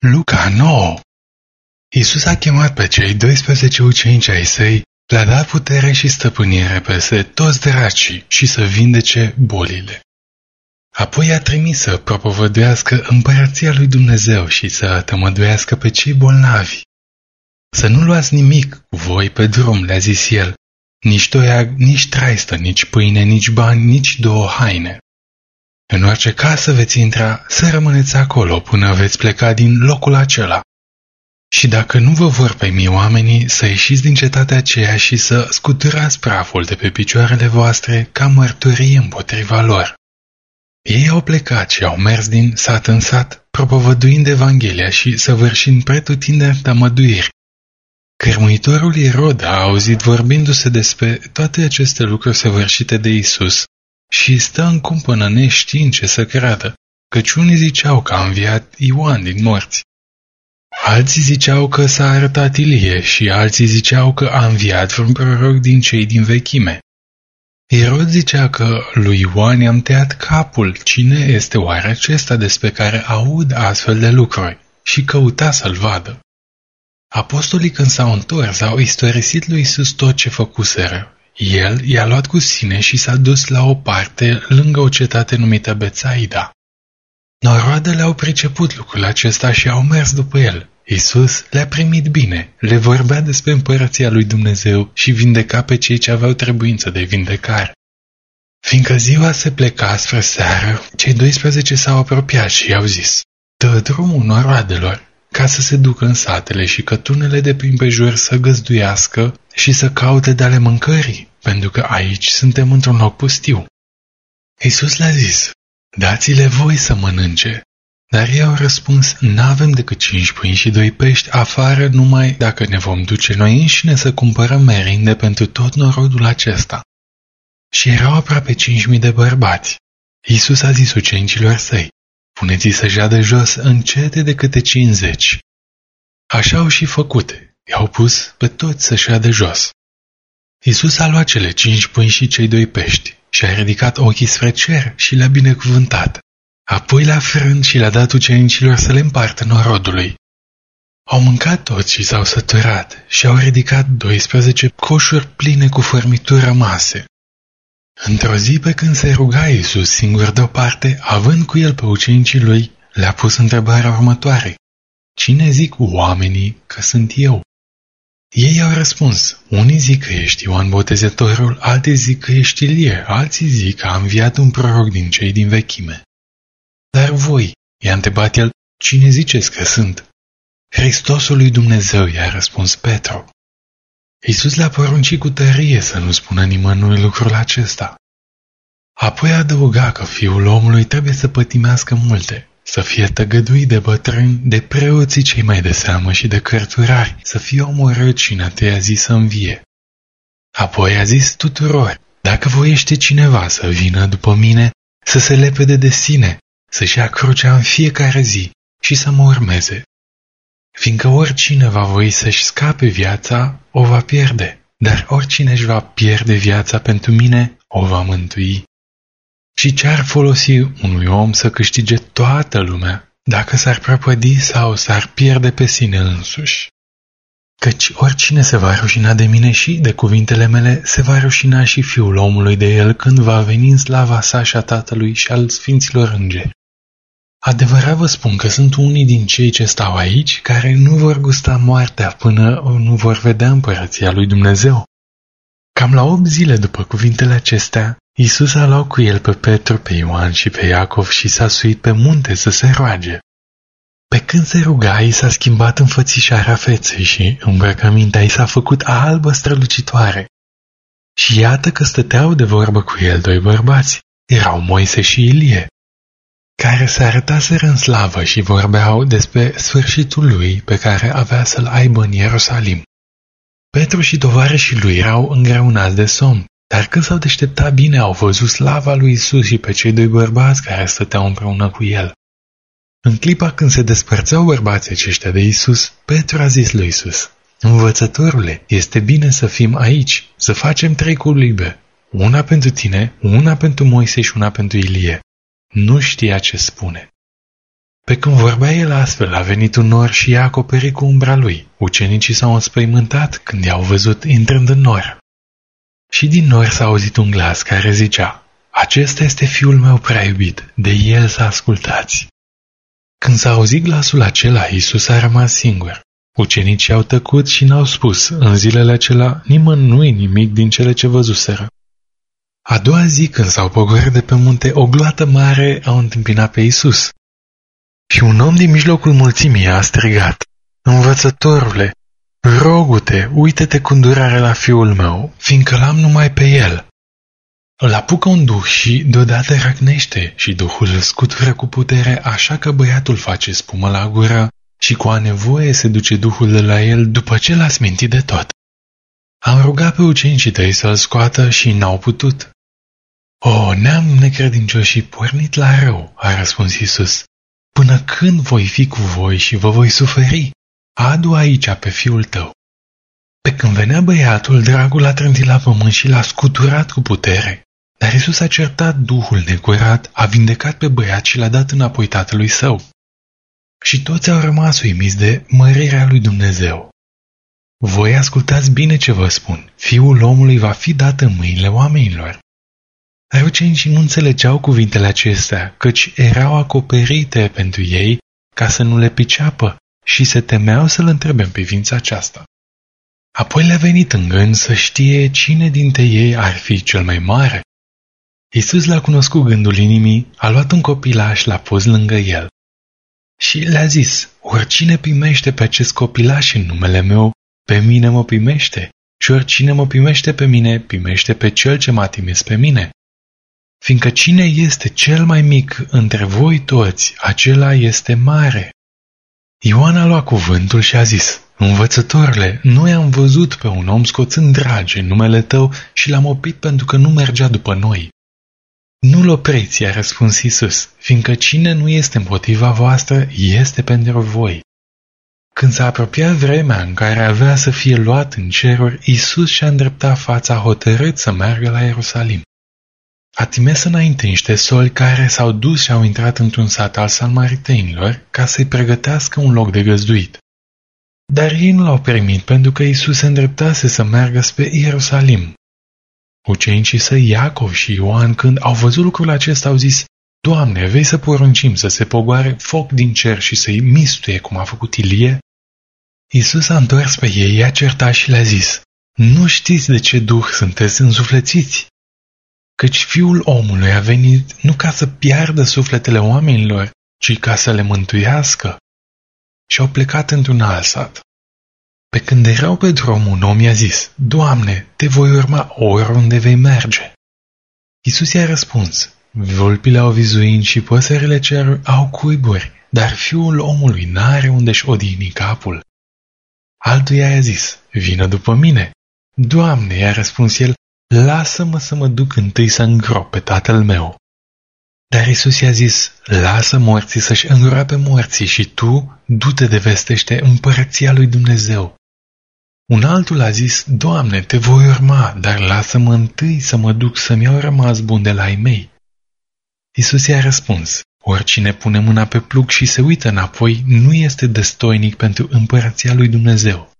Luca 9 Iisus a chemat pe cei 12 ucenici ai săi, le-a dat putere și stăpânire peste toți dracii și să vindece bolile. Apoi a trimis să propovăduiască împărăția lui Dumnezeu și să tămăduiască pe cei bolnavi. Să nu luați nimic cu voi pe drum, le-a zis el, nici toiag, nici traistă, nici pâine, nici bani, nici două haine. În orice casă veți intra, să rămâneți acolo până veți pleca din locul acela. Și dacă nu vă vor primi oamenii, să ieșiți din cetatea aceea și să scuturați praful de pe picioarele voastre ca mărturie împotriva lor. Ei au plecat și au mers din sat în sat, propovăduind Evanghelia și săvârșind pretutindeni tămăduiri. Cărmuitorul Irod a auzit vorbindu-se despre toate aceste lucruri săvârșite de Isus și stă în cumpănă neștiind ce să creadă, căci unii ziceau că a înviat Ioan din morți. Alții ziceau că s-a arătat Ilie și alții ziceau că a înviat vreun proroc din cei din vechime. Irod zicea că lui Ioan i-am tăiat capul, cine este oare acesta despre care aud astfel de lucruri, și căuta să-l vadă. Apostolii când s-au întors au istorisit lui Isus tot ce făcuseră. El i-a luat cu sine și s-a dus la o parte lângă o cetate numită Betsaida. Noroadele au priceput lucrul acesta și au mers după el. Isus le-a primit bine, le vorbea despre împărăția lui Dumnezeu și vindeca pe cei ce aveau trebuință de vindecare. Fiindcă ziua se pleca spre seară, cei 12 s-au apropiat și i-au zis, Dă drumul noroadelor, ca să se ducă în satele și cătunele de prin prejur să găzduiască și să caute de ale mâncării, pentru că aici suntem într-un loc pustiu. Iisus le-a zis, dați-le voi să mănânce. Dar ei au răspuns, n-avem decât cinci pâini și doi pești afară numai dacă ne vom duce noi înșine să cumpărăm merinde pentru tot norodul acesta. Și erau aproape cinci mii de bărbați. Iisus a zis ucenicilor săi, puneți să jadă jos încete de câte cincizeci. Așa au și făcut, i-au pus pe toți să șadă jos. Iisus a luat cele cinci pâini și cei doi pești și a ridicat ochii spre cer și le-a binecuvântat. Apoi le-a frânt și le-a dat ucenicilor să le împartă norodului. Au mâncat toți și s-au săturat și au ridicat 12 coșuri pline cu fărmituri rămase. Într-o zi pe când se ruga Iisus singur deoparte, având cu el pe ucenicii lui, le-a pus întrebarea următoare. Cine zic oamenii că sunt eu? Ei au răspuns, unii zic că ești Ioan Botezătorul, alții zic că ești Ilie, alții zic că a înviat un proroc din cei din vechime. Dar voi, i-a întrebat el, cine ziceți că sunt? Hristosul lui Dumnezeu, i-a răspuns Petru. Iisus le-a poruncit cu tărie să nu spună nimănui lucrul acesta. Apoi adăuga că fiul omului trebuie să pătimească multe, să fie tăgăduit de bătrâni, de preoții cei mai de seamă și de cărturari, să fie omorât și în a treia zi să învie. Apoi a zis tuturor, dacă voiește cineva să vină după mine, să se lepede de sine, să-și ia crucea în fiecare zi și să mă urmeze. Fiindcă oricine va voi să-și scape viața, o va pierde, dar oricine își va pierde viața pentru mine, o va mântui. Și ce-ar folosi unui om să câștige toată lumea, dacă s-ar prăpădi sau s-ar pierde pe sine însuși? Căci oricine se va rușina de mine și de cuvintele mele, se va rușina și fiul omului de el când va veni în slava sa și a tatălui și al sfinților îngeri. Adevărat vă spun că sunt unii din cei ce stau aici care nu vor gusta moartea până nu vor vedea împărăția lui Dumnezeu. Cam la opt zile după cuvintele acestea, Iisus a luat cu el pe Petru, pe Ioan și pe Iacov și s-a suit pe munte să se roage. Pe când se ruga, i s-a schimbat înfățișarea feței și îmbrăcămintea i s-a făcut albă strălucitoare. Și iată că stăteau de vorbă cu el doi bărbați, erau Moise și Ilie, care se arătaseră în slavă și vorbeau despre sfârșitul lui pe care avea să-l aibă în Ierusalim. Petru și tovarășii lui erau îngreunați de somn, dar când s-au deșteptat bine au văzut slava lui Isus și pe cei doi bărbați care stăteau împreună cu el. În clipa când se despărțeau bărbații aceștia de Isus, Petru a zis lui Isus, Învățătorule, este bine să fim aici, să facem trei colibe, una pentru tine, una pentru Moise și una pentru Ilie. Nu știa ce spune. Pe când vorbea el astfel, a venit un nor și i-a acoperit cu umbra lui. Ucenicii s-au înspăimântat când i-au văzut intrând în nor. Și din nor s-a auzit un glas care zicea, Acesta este fiul meu prea iubit, de el să ascultați. Când s-a auzit glasul acela, Iisus a rămas singur. Ucenicii au tăcut și n-au spus, în zilele acelea, nimănui nimic din cele ce văzuseră. A doua zi, când s-au pogorât de pe munte, o gloată mare au întâmpinat pe Isus. Și un om din mijlocul mulțimii a strigat, Învățătorule, rogu-te, uită-te cu îndurare la fiul meu, fiindcă l-am numai pe el. Îl apucă un duh și deodată răcnește și duhul îl scutură cu putere așa că băiatul face spumă la gură și cu a nevoie se duce duhul de la el după ce l-a smintit de tot. Am rugat pe ucenicii tăi să-l scoată și n-au putut. O, neam necredincios și pornit la rău, a răspuns Isus. Până când voi fi cu voi și vă voi suferi? Adu aici pe fiul tău. Pe când venea băiatul, dragul a trântit la pământ și l-a scuturat cu putere. Dar Isus a certat duhul necurat, a vindecat pe băiat și l-a dat înapoi tatălui său. Și toți au rămas uimiți de mărirea lui Dumnezeu. Voi ascultați bine ce vă spun. Fiul omului va fi dat în mâinile oamenilor. Dar ucenicii nu înțelegeau cuvintele acestea, căci erau acoperite pentru ei ca să nu le piceapă și se temeau să-l întrebe în privința aceasta. Apoi le-a venit în gând să știe cine dintre ei ar fi cel mai mare. Isus l-a cunoscut gândul inimii, a luat un copilaș, l-a pus lângă el. Și le-a zis, oricine primește pe acest copilaș în numele meu, pe mine mă primește, și oricine mă primește pe mine, primește pe cel ce m-a trimis pe mine. Fiindcă cine este cel mai mic între voi toți, acela este mare. Ioan a luat cuvântul și a zis, Învățătorile, noi am văzut pe un om scoțând drage în numele tău și l-am oprit pentru că nu mergea după noi. Nu-l opriți, a răspuns Isus, fiindcă cine nu este împotriva voastră, este pentru voi. Când s-a apropiat vremea în care avea să fie luat în ceruri, Isus și-a îndreptat fața hotărât să meargă la Ierusalim. A trimis înainte niște soli care s-au dus și au intrat într-un sat al salmaritenilor ca să-i pregătească un loc de găzduit. Dar ei nu l-au primit pentru că Isus se îndreptase să meargă spre Ierusalim. Ucenicii săi Iacov și Ioan, când au văzut lucrul acesta, au zis, Doamne, vei să poruncim să se pogoare foc din cer și să-i mistuie cum a făcut Ilie? Isus a întors pe ei, i-a certat și le-a zis, Nu știți de ce duh sunteți însuflețiți? Căci fiul omului a venit nu ca să piardă sufletele oamenilor, ci ca să le mântuiască. Și au plecat într-un alt sat. Pe când erau pe drum, un om i-a zis, Doamne, te voi urma oriunde vei merge. Isus i-a răspuns, Vulpile au vizuini și păsările cer au cuiburi, dar fiul omului n-are unde-și odihni capul. Altuia i-a zis, vină după mine. Doamne, i-a răspuns el, lasă-mă să mă duc întâi să îngrop pe tatăl meu. Dar Isus i-a zis, lasă morții să-și îngroape morții și tu du-te de vestește împărăția lui Dumnezeu. Un altul a zis, Doamne, te voi urma, dar lasă-mă întâi să mă duc să-mi iau rămas bun de la ai mei. Isus i-a răspuns, oricine pune mâna pe plug și se uită înapoi, nu este destoinic pentru împărăția lui Dumnezeu.